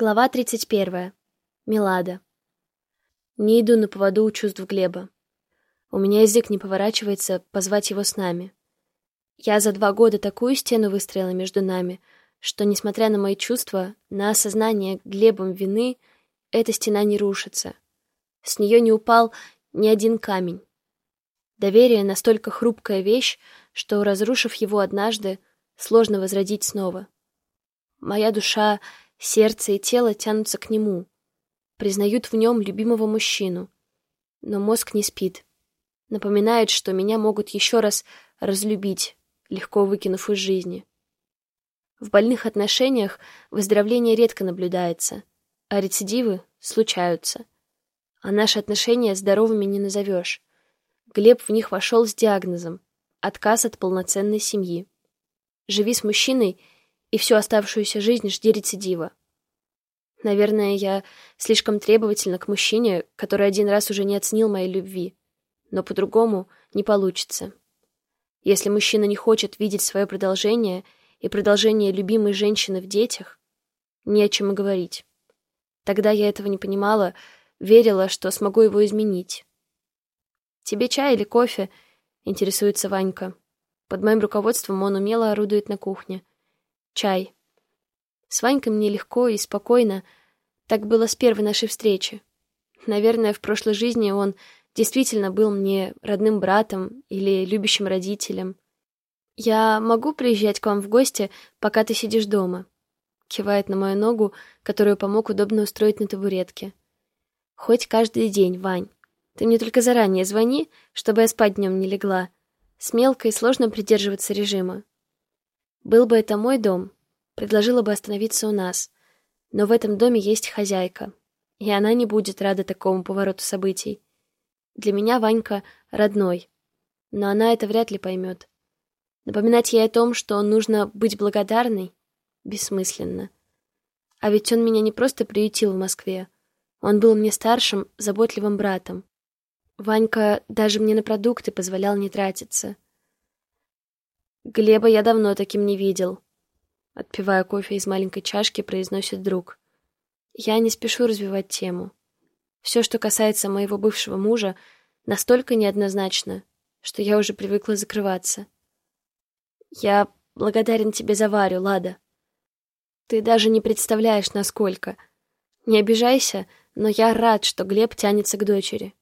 Глава 31. Милада. Не иду на поводу у чувств Глеба. У меня язык не поворачивается позвать его с нами. Я за два года такую стену выстроила между нами, что, несмотря на мои чувства, на осознание Глебом вины, эта стена не рушится. С нее не упал ни один камень. Доверие — настолько хрупкая вещь, что, разрушив его однажды, сложно возродить снова. Моя душа — Сердце и тело тянутся к нему, признают в нем любимого мужчину. Но мозг не спит. Напоминает, что меня могут еще раз разлюбить, легко выкинув из жизни. В больных отношениях выздоровление редко наблюдается, а рецидивы случаются. А наши отношения здоровыми не назовешь. Глеб в них вошел с диагнозом — отказ от полноценной семьи. Живи с мужчиной — и всю оставшуюся жизнь жди рецидива. Наверное, я слишком требовательна к мужчине, который один раз уже не оценил моей любви. Но по-другому не получится. Если мужчина не хочет видеть свое продолжение и продолжение любимой женщины в детях, не о чем и говорить. Тогда я этого не понимала, верила, что смогу его изменить. «Тебе чай или кофе?» — интересуется Ванька. Под моим руководством он умело орудует на кухне — чай. С Ванькой мне легко и спокойно. Так было с первой нашей встречи. Наверное, в прошлой жизни он действительно был мне родным братом или любящим родителем. «Я могу приезжать к вам в гости, пока ты сидишь дома?» Кивает на мою ногу, которую помог удобно устроить на табуретке. «Хоть каждый день, Вань. Ты мне только заранее звони, чтобы я спать днем не легла. С мелкой сложно придерживаться режима. Был бы это мой дом, предложила бы остановиться у нас. Но в этом доме есть хозяйка, и она не будет рада такому повороту событий. Для меня Ванька родной, но она это вряд ли поймет. Напоминать ей о том, что нужно быть благодарной, бессмысленно. А ведь он меня не просто приютил в Москве. Он был мне старшим, заботливым братом. Ванька даже мне на продукты позволял не тратиться — Глеба я давно таким не видел. Отпивая кофе из маленькой чашки, произносит друг. Я не спешу развивать тему. Все, что касается моего бывшего мужа, настолько неоднозначно, что я уже привыкла закрываться. Я благодарен тебе за Варю, Лада. Ты даже не представляешь, насколько. Не обижайся, но я рад, что Глеб тянется к дочери.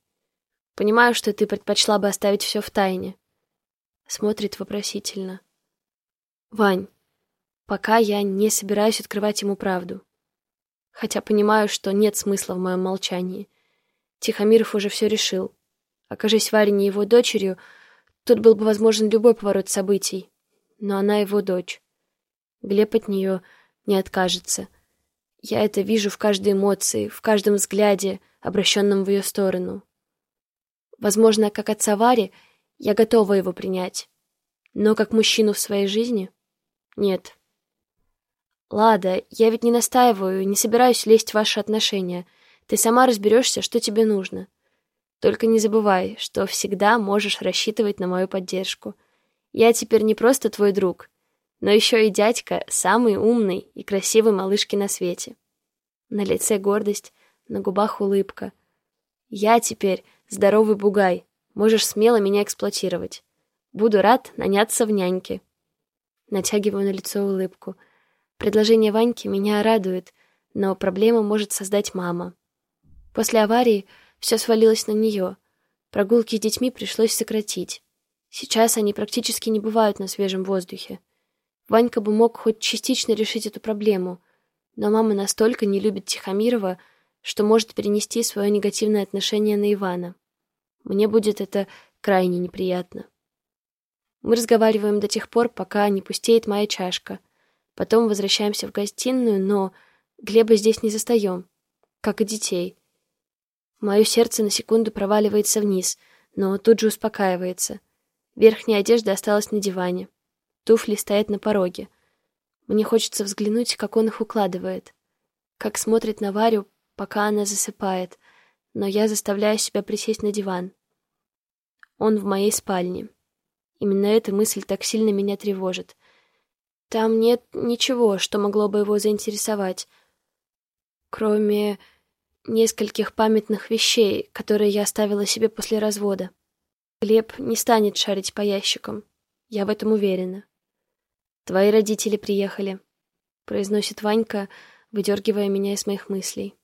Понимаю, что ты предпочла бы оставить все в тайне. Смотрит вопросительно. Вань, пока я не собираюсь открывать ему правду. Хотя понимаю, что нет смысла в моем молчании. Тихомиров уже все решил. Окажись Варя не его дочерью, тут был бы возможен любой поворот событий. Но она его дочь. Глеб от нее не откажется. Я это вижу в каждой эмоции, в каждом взгляде, обращенном в ее сторону. Возможно, как отца Вари — я готова его принять. Но как мужчину в своей жизни? Нет. Лада, я ведь не настаиваю, не собираюсь лезть в ваши отношения. Ты сама разберешься, что тебе нужно. Только не забывай, что всегда можешь рассчитывать на мою поддержку. Я теперь не просто твой друг, но еще и дядька, самый умный и красивый малышки на свете. На лице гордость, на губах улыбка. Я теперь здоровый бугай, Можешь смело меня эксплуатировать. Буду рад наняться в няньке. Натягиваю на лицо улыбку. Предложение Ваньки меня радует, но проблему может создать мама. После аварии все свалилось на нее. Прогулки с детьми пришлось сократить. Сейчас они практически не бывают на свежем воздухе. Ванька бы мог хоть частично решить эту проблему, но мама настолько не любит Тихомирова, что может перенести свое негативное отношение на Ивана. Мне будет это крайне неприятно. Мы разговариваем до тех пор, пока не пустеет моя чашка. Потом возвращаемся в гостиную, но Глеба здесь не застаем, как и детей. Мое сердце на секунду проваливается вниз, но тут же успокаивается. Верхняя одежда осталась на диване. Туфли стоят на пороге. Мне хочется взглянуть, как он их укладывает. Как смотрит на Варю, пока она засыпает. Но я заставляю себя присесть на диван. Он в моей спальне. Именно эта мысль так сильно меня тревожит. Там нет ничего, что могло бы его заинтересовать. Кроме нескольких памятных вещей, которые я оставила себе после развода. Глеб не станет шарить по ящикам. Я в этом уверена. Твои родители приехали, произносит Ванька, выдергивая меня из моих мыслей.